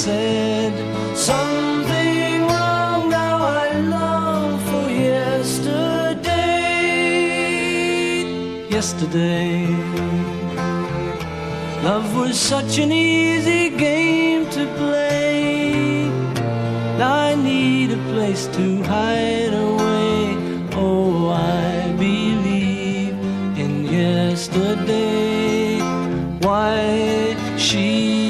said something wrong. Now I long for yesterday. Yesterday. Love was such an easy game to play. I need a place to hide away. Oh, I believe in yesterday. Why she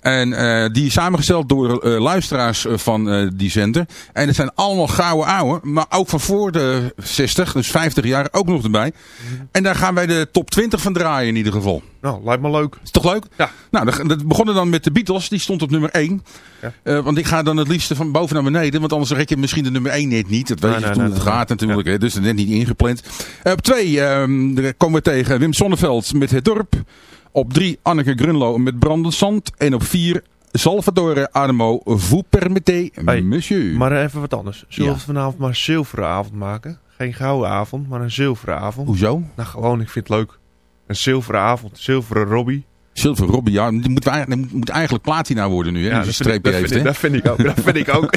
En eh, die is samengesteld door eh, luisteraars eh, van eh, die zender. En het zijn allemaal gouden ouwe, maar ook van voor de 60, dus 50 jaar ook nog erbij. En daar gaan wij de top 20 van draaien in ieder geval. Nou, lijkt me leuk. Is toch leuk? Ja. Nou, dat- begonnen dan met de Beatles. Die stond op nummer 1. Ja. Want ik ga dan het liefst van boven naar beneden. Want anders rek je misschien de nummer 1 net niet. Dat weet Nee, je nee, toen nee, het gaat natuurlijk. Hè, dus net niet ingepland. Op 2 komen we tegen Wim Sonneveld met Het Dorp. Op 3 Anneke Grunlo met Brandend Zand. En op 4 Salvatore Adamo Vous permettez, Hey, monsieur. Maar even wat anders. Zullen we Ja. vanavond maar een zilveren avond maken? Geen gouden avond, maar een zilveren avond. Hoezo? Nou, gewoon, ik vind het leuk. Een zilveren avond, zilveren Robbie. Silver Robbie, ja, die moet, die moet eigenlijk platina worden nu. Hè, Ja, je dat vind, ik, dat, heeft. vind ik, dat vind ik ook. Dat vind ik ook.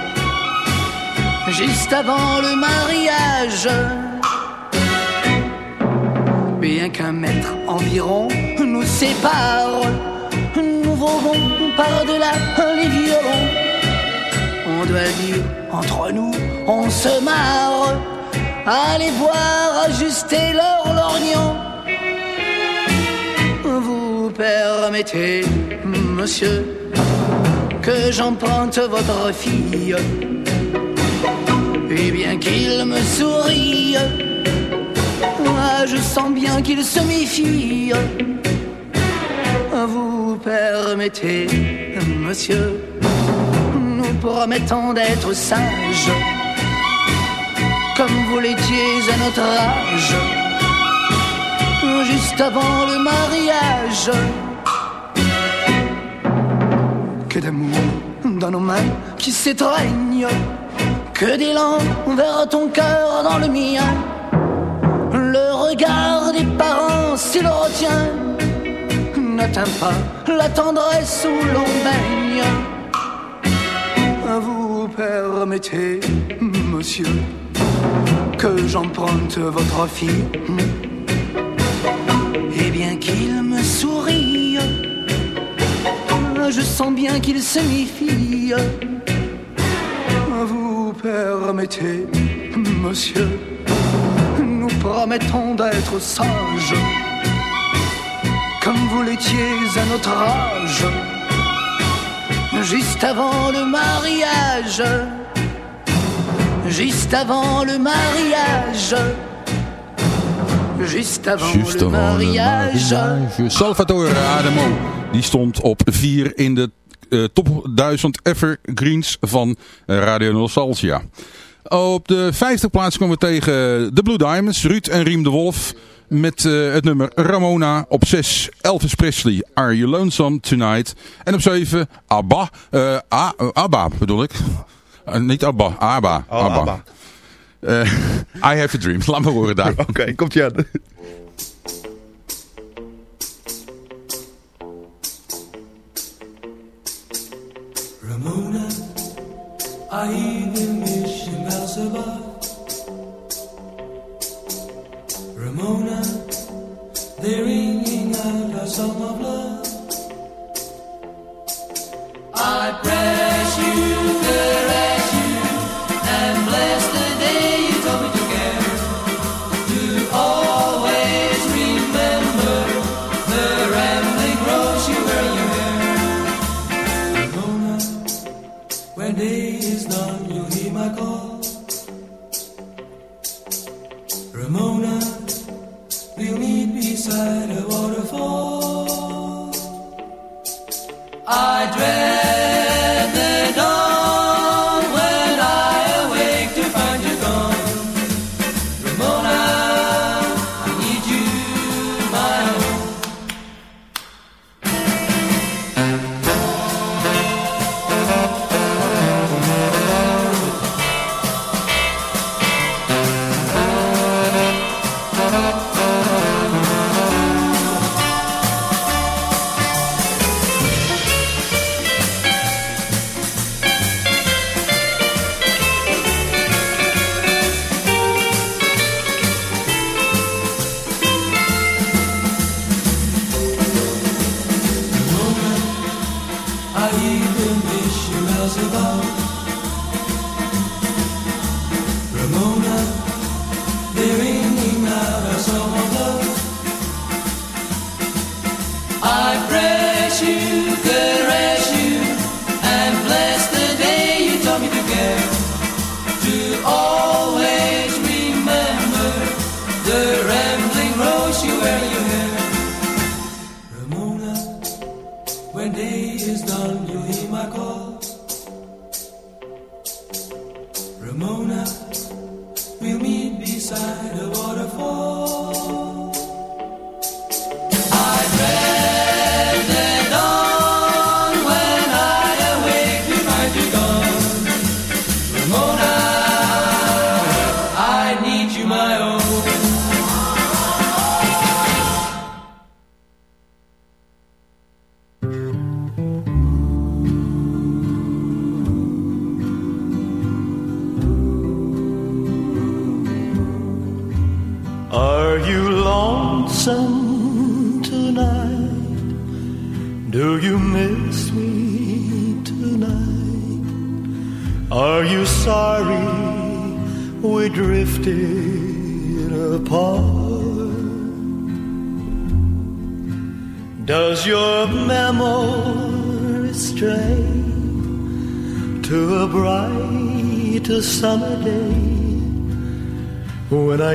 juste avant le mariage. Bien qu'un mètre environ nous sépare, nous volons par-delà les violons. On doit dire, entre nous, on se marre. Allez voir ajuster leur lorgnon. Vous permettez, monsieur, que j'emprunte votre fille. Et bien qu'il me sourie, moi je sens bien qu'il se méfie. Vous permettez, monsieur, nous promettons d'être sages, comme vous l'étiez à notre âge, juste avant le mariage. Que d'amour dans nos mains qui s'étreignent, que d'élan vers ton cœur dans le mien. Le regard des parents, s'il retient, n'atteint pas la tendresse où l'on baigne. Vous permettez, monsieur, que j'emprunte votre fille? Et bien qu'il me sourie, je sens bien qu'il se méfie. Permettez, monsieur, nous promettons d'être sages, comme vous l'étiez à notre âge, juste avant le mariage, juste avant le mariage. Juste avant Just le avant le mariage. mariage. Salvatore Adamo. Die stond op 4 in de eh, top 1000 evergreens van eh, Radio Nostalgia. Op de vijfde plaats komen we tegen de Blue Diamonds, Ruud en Riem de Wolf. Met eh, het nummer Ramona. Op 6 Elvis Presley, Are You Lonesome Tonight. En op 7 ABBA. eh, A- ABBA bedoel ik. Niet ABBA, ABBA. Oh, ABBA. I Have a Dream. Laat me horen daar. Oké, komt ie aan. i ahí de mi se va.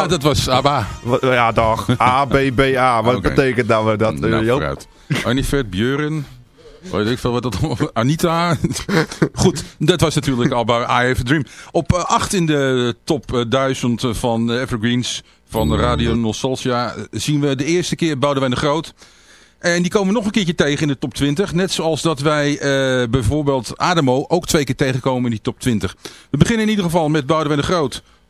Nou, dat was ABBA. Wat- Ja, dag. A, B, B, A. Wat betekent dat we dat, eh, nou, Joop? vooruit. Anifet, Björn. Weet ik veel wat dat... Anita. Goed, dat was natuurlijk ABBA, I Have a Dream. Op 8 in de top eh, 1000 van de Evergreens van Radio Nostalgia eh, zien we de eerste keer Boudewijn de Groot. En die komen we nog een keertje tegen in de top 20. Net zoals dat wij eh, bijvoorbeeld Ademo ook twee keer tegenkomen in die top 20. We beginnen in ieder geval met Boudewijn de Groot.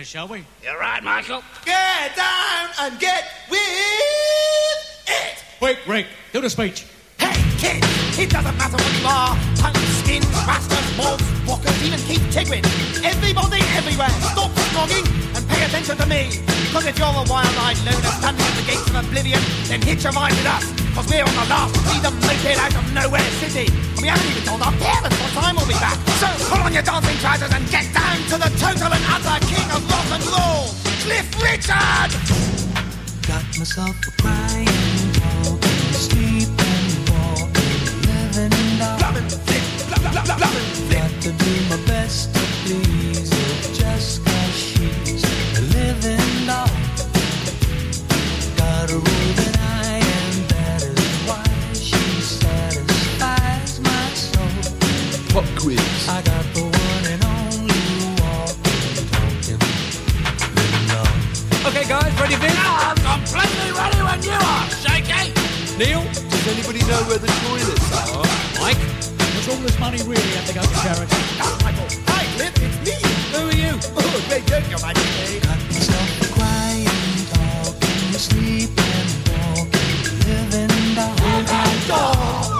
Business, shall we? You're right, Michael. Get down and get with it. Quick, Rick, do the speech. Hey, kid, it doesn't matter what you are. Punks, skins, rastas, mobs, walkers, even keep Chegwin. Everybody, everywhere, stop snogging and pay attention to me. Because if you're a wild-eyed loner standing at the gates of oblivion, then hitch a ride with us. Because we're on the last See freedom moped out of nowhere city. And we haven't even told our parents what time we'll be back. So pull on your dancing trousers and get down to the total and utter king of rock and roll, Cliff Richard! Got myself a crying, sleeping, walking, living. Got to do my best to please completely ready when you are, Shaky! Neil? Does anybody know where the toilets are? Mike? Does all this money really have to go to charity? Ah, Michael. Hi, Cliff, it's me. Who are you? Oh, great joke, Your Majesty. Got myself a crying, talking, sleeping, walking, living doll. To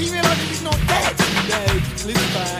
even if he's not dead. Live back.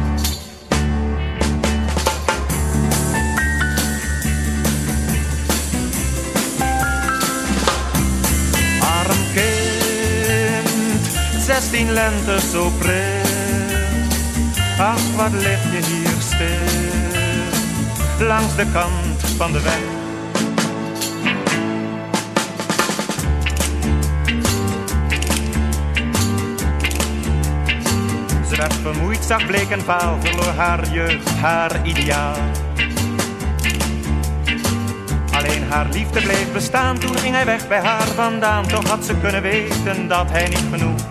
Zestien lente zo pril. Ach, wat lig je hier stil, langs de kant van de weg. Ze werd vermoeid, zag bleek en vaal, verloor haar jeugd, haar ideaal. Alleen haar liefde bleef bestaan, toen ging hij weg bij haar vandaan. Toch had ze kunnen weten dat hij niet genoeg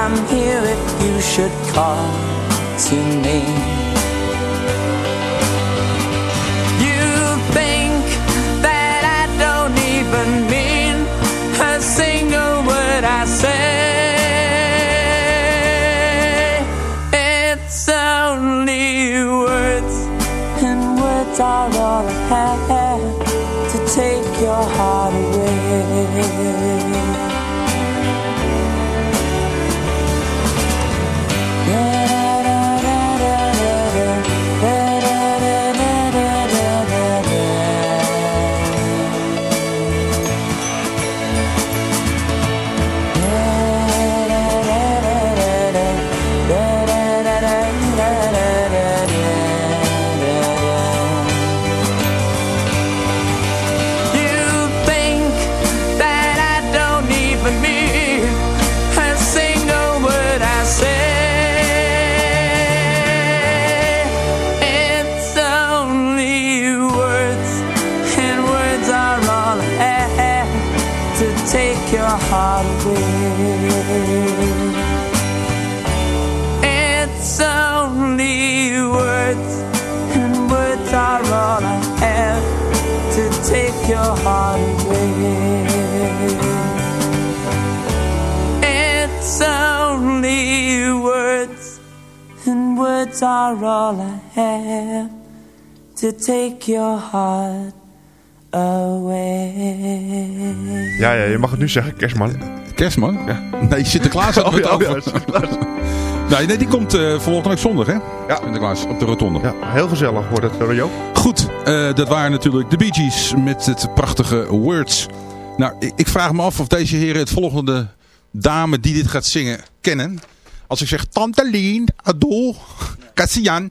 I'm here if you should call to me. To take your heart away. Ja, ja, je mag het nu zeggen, kerstman. Kerstman? Ja. Nee, Sinterklaas had Oh, het ja, over. ja, Sinterklaas. Nee, nee, die komt eh volgende week zondag, hè? Ja. Sinterklaas, op de rotonde. Ja, heel gezellig wordt het, uh, Joop. Goed, eh, dat waren natuurlijk de Bee Gees met het prachtige Words. Nou, ik, ik vraag me af of deze heren het volgende dame die dit gaat zingen kennen. Als ik zeg Tante Lien, Adol, Cassian,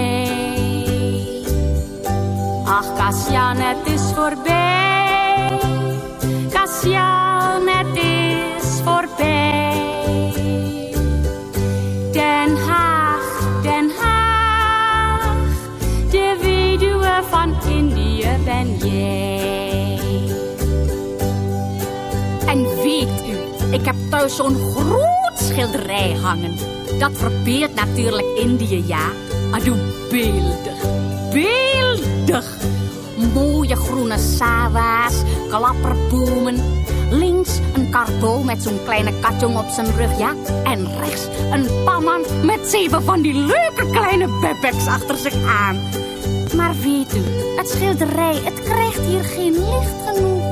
Ach, Cassian, het is voorbij. Cassian, het is voorbij. Den Haag, Den Haag, de weduwe van Indië ben jij. En weet u, ik heb thuis zo'n groot schilderij hangen. Dat verbeeldt natuurlijk Indië, ja. Adoe, beeldig, beeldig. Mooie groene sawa's, klapperbomen. Links een karbol met zo'n kleine katjong op zijn rug, ja. En rechts een pamman met zeven van die leuke kleine bebeks achter zich aan. Maar weet u, het schilderij, het krijgt hier geen licht genoeg.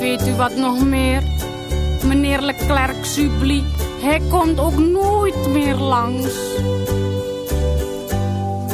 Weet u wat nog meer? Meneer Leclerc Subli, hij komt ook nooit meer langs.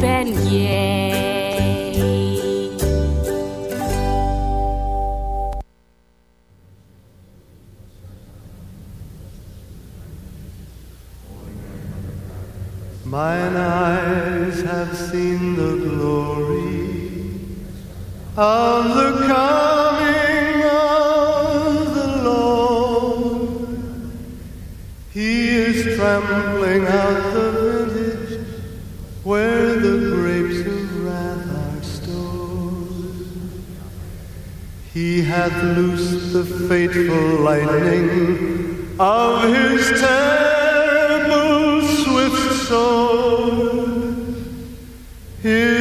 ben jij. Mine eyes have seen the glory of the coming of the Lord. He is trembling out. Hath loosed the fateful lightning of his terrible swift sword. His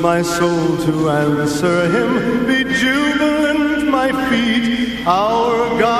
my soul, to answer him. Be jubilant, my feet. Our God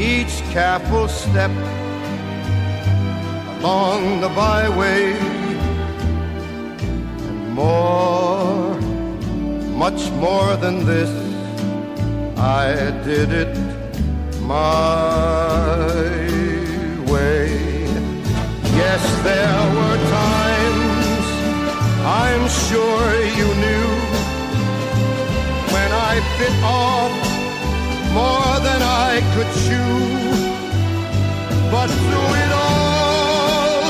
each careful step along the byway, and more, much more than this, I did it my way. Yes, there were times I'm sure you knew when I bit off more than I could chew. But through it all,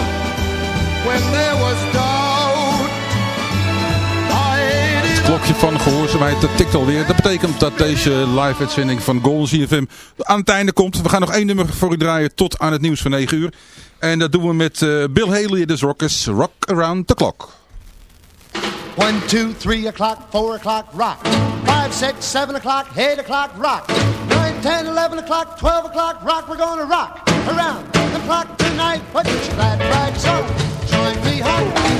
when there was doubt, I ate it Het klokje van gehoorzaamheid, dat tikt alweer. Dat betekent dat deze live-uitzending van Golden CFM aan het einde komt. We gaan nog één nummer voor u draaien tot aan het nieuws van 9 uur. En dat doen we met eh, Bill Haley en de Rockers, Rock Around the Clock. One, two, three o'clock, four o'clock, rock. Six, seven o'clock, eight o'clock, rock. Nine, ten, eleven o'clock, twelve o'clock, rock. We're gonna rock around the clock tonight. Put your glad rags on. Join me, hon.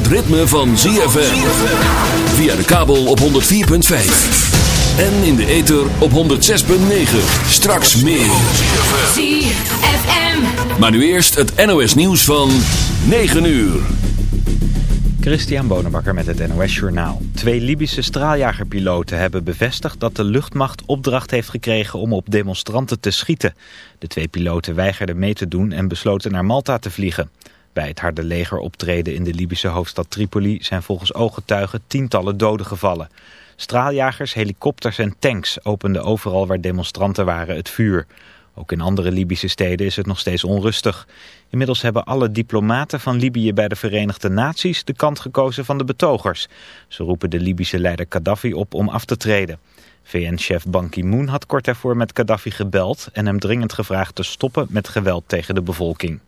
het ritme van ZFM. Via de kabel op 104.5. En in de ether op 106.9. Straks meer. ZFM. Maar nu eerst het NOS nieuws van 9 uur. Christian Bonenbakker met het NOS Journaal. Twee Libische straaljagerpiloten hebben bevestigd dat de luchtmacht opdracht heeft gekregen om op demonstranten te schieten. De twee piloten weigerden mee te doen en besloten naar Malta te vliegen. Bij het harde legeroptreden in de Libische hoofdstad Tripoli zijn volgens ooggetuigen tientallen doden gevallen. Straaljagers, helikopters en tanks openden overal waar demonstranten waren het vuur. Ook in andere Libische steden is het nog steeds onrustig. Inmiddels hebben alle diplomaten van Libië bij de Verenigde Naties de kant gekozen van de betogers. Ze roepen de Libische leider Gaddafi op om af te treden. VN-chef Ban Ki-moon had kort daarvoor met Gaddafi gebeld en hem dringend gevraagd te stoppen met geweld tegen de bevolking.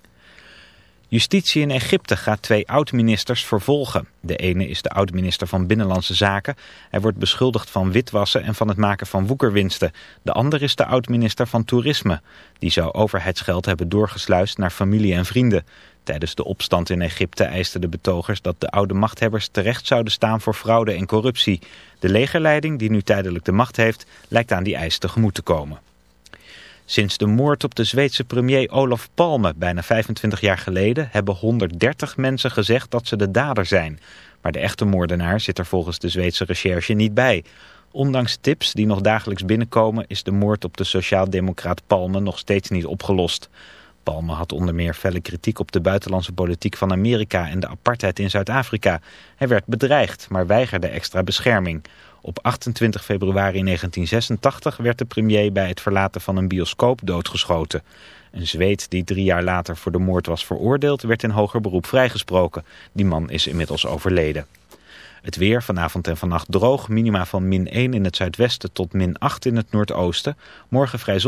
Justitie in Egypte gaat twee oud-ministers vervolgen. De ene is de oud-minister van Binnenlandse Zaken. Hij wordt beschuldigd van witwassen en van het maken van woekerwinsten. De ander is de oud-minister van Toerisme. Die zou overheidsgeld hebben doorgesluist naar familie en vrienden. Tijdens de opstand in Egypte eisten de betogers dat de oude machthebbers terecht zouden staan voor fraude en corruptie. De legerleiding, die nu tijdelijk de macht heeft, lijkt aan die eis tegemoet te komen. Sinds de moord op de Zweedse premier Olof Palme bijna 25 jaar geleden hebben 130 mensen gezegd dat ze de dader zijn. Maar de echte moordenaar zit er volgens de Zweedse recherche niet bij. Ondanks tips die nog dagelijks binnenkomen is de moord op de sociaaldemocraat Palme nog steeds niet opgelost. Palme had onder meer felle kritiek op de buitenlandse politiek van Amerika en de apartheid in Zuid-Afrika. Hij werd bedreigd, maar weigerde extra bescherming. Op 28 februari 1986 werd de premier bij het verlaten van een bioscoop doodgeschoten. Een Zweed die drie jaar later voor de moord was veroordeeld werd in hoger beroep vrijgesproken. Die man is inmiddels overleden. Het weer vanavond en vannacht droog, minima van min 1 in het zuidwesten tot min 8 in het noordoosten. Morgen vrij